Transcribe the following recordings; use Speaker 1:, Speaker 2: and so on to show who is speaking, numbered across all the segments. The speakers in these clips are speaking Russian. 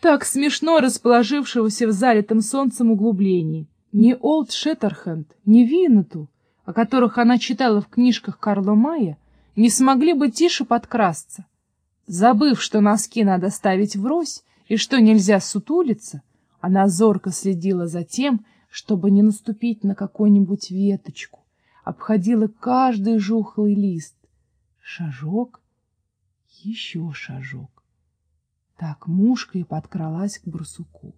Speaker 1: так смешно расположившегося в залитом солнцем углублении. Ни Олд Шеттерхенд, ни Виннету, о которых она читала в книжках Карла Мая, не смогли бы тише подкрасться. Забыв, что носки надо ставить врозь и что нельзя сутулиться, она зорко следила за тем, чтобы не наступить на какую-нибудь веточку, обходила каждый жухлый лист. Шажок, еще шажок. Так мушка и подкралась к барсуку.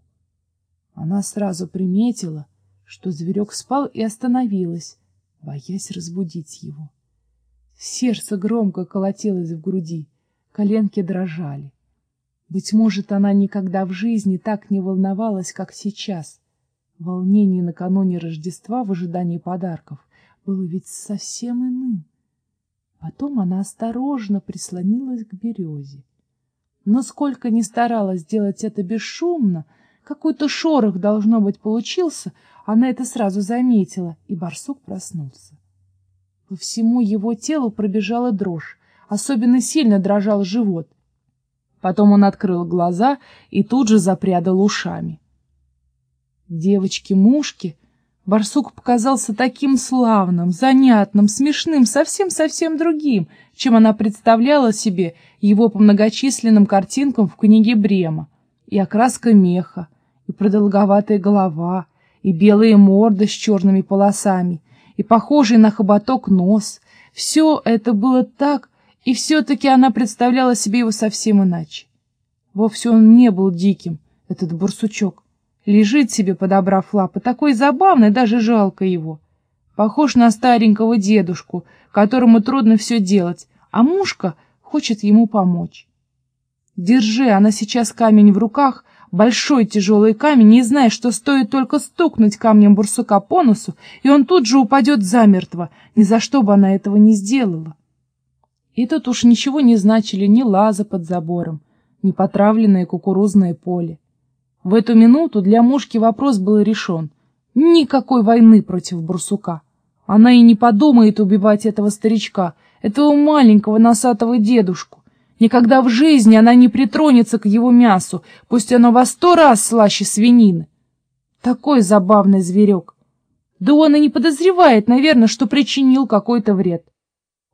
Speaker 1: Она сразу приметила, что зверек спал и остановилась, боясь разбудить его. Сердце громко колотилось в груди, коленки дрожали. Быть может, она никогда в жизни так не волновалась, как сейчас. Волнение накануне Рождества в ожидании подарков было ведь совсем иным. Потом она осторожно прислонилась к березе. Но сколько ни старалась сделать это бесшумно, какой-то шорох, должно быть, получился, она это сразу заметила, и барсук проснулся. По всему его телу пробежала дрожь, особенно сильно дрожал живот. Потом он открыл глаза и тут же запрядал ушами. Девочки-мушки Барсук показался таким славным, занятным, смешным, совсем-совсем другим, чем она представляла себе его по многочисленным картинкам в книге Брема. И окраска меха, и продолговатая голова, и белые морды с черными полосами, и похожий на хоботок нос. Все это было так, и все-таки она представляла себе его совсем иначе. Вовсе он не был диким, этот бурсучок. Лежит себе, подобрав лапы, такой забавный, даже жалко его. Похож на старенького дедушку, которому трудно все делать, а мушка хочет ему помочь. Держи она сейчас камень в руках, большой тяжелый камень, не зная, что стоит только стукнуть камнем бурсука по носу, и он тут же упадет замертво, ни за что бы она этого не сделала. И тут уж ничего не значили ни лаза под забором, ни потравленное кукурузное поле. В эту минуту для мушки вопрос был решен. Никакой войны против барсука. Она и не подумает убивать этого старичка, этого маленького носатого дедушку. Никогда в жизни она не притронется к его мясу, пусть оно во сто раз слаще свинины. Такой забавный зверек. Да он и не подозревает, наверное, что причинил какой-то вред.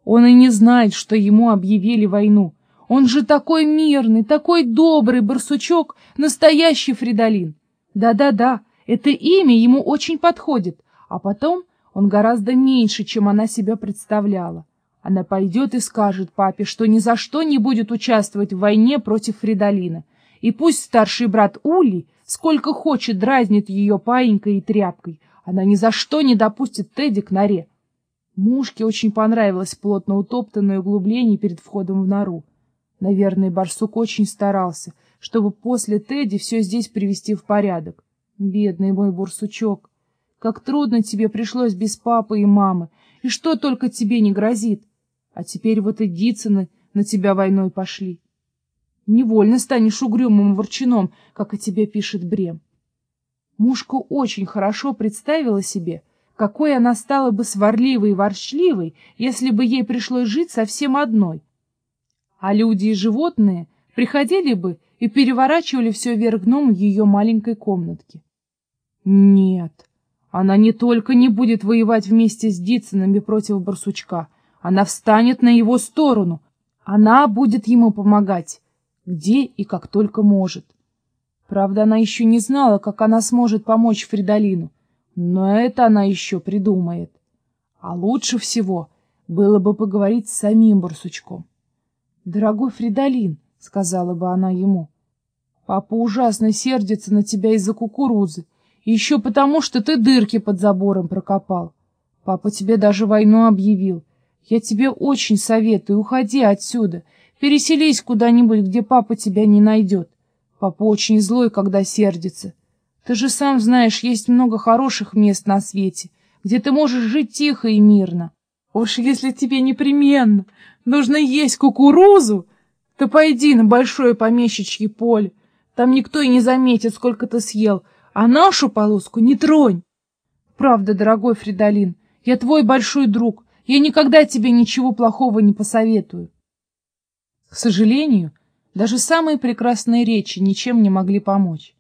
Speaker 1: Он и не знает, что ему объявили войну. Он же такой мирный, такой добрый барсучок, настоящий Фридолин. Да-да-да, это имя ему очень подходит. А потом он гораздо меньше, чем она себя представляла. Она пойдет и скажет папе, что ни за что не будет участвовать в войне против Фридолина. И пусть старший брат Ули сколько хочет дразнит ее паинькой и тряпкой, она ни за что не допустит Тедди к норе. Мушке очень понравилось плотно утоптанное углубление перед входом в нору. Наверное, барсук очень старался, чтобы после Тедди все здесь привести в порядок. Бедный мой бурсучок, как трудно тебе пришлось без папы и мамы, и что только тебе не грозит. А теперь вот и Дицыны на тебя войной пошли. Невольно станешь угрюмым ворчуном, как о тебе пишет Брем. Мушка очень хорошо представила себе, какой она стала бы сварливой и ворчливой, если бы ей пришлось жить совсем одной, а люди и животные приходили бы и переворачивали все вверх дном ее маленькой комнатке. Нет, она не только не будет воевать вместе с Дицинами против барсучка, она встанет на его сторону, она будет ему помогать, где и как только может. Правда, она еще не знала, как она сможет помочь Фридолину, но это она еще придумает. А лучше всего было бы поговорить с самим барсучком. «Дорогой Фридолин», — сказала бы она ему, — «папа ужасно сердится на тебя из-за кукурузы, еще потому, что ты дырки под забором прокопал. Папа тебе даже войну объявил. Я тебе очень советую, уходи отсюда, переселись куда-нибудь, где папа тебя не найдет. Папа очень злой, когда сердится. Ты же сам знаешь, есть много хороших мест на свете, где ты можешь жить тихо и мирно. Уж если тебе непременно нужно есть кукурузу, то пойди на большое помещичье поле. Там никто и не заметит, сколько ты съел, а нашу полоску не тронь. Правда, дорогой Фридолин, я твой большой друг, я никогда тебе ничего плохого не посоветую. К сожалению, Даже самые прекрасные речи ничем не могли помочь.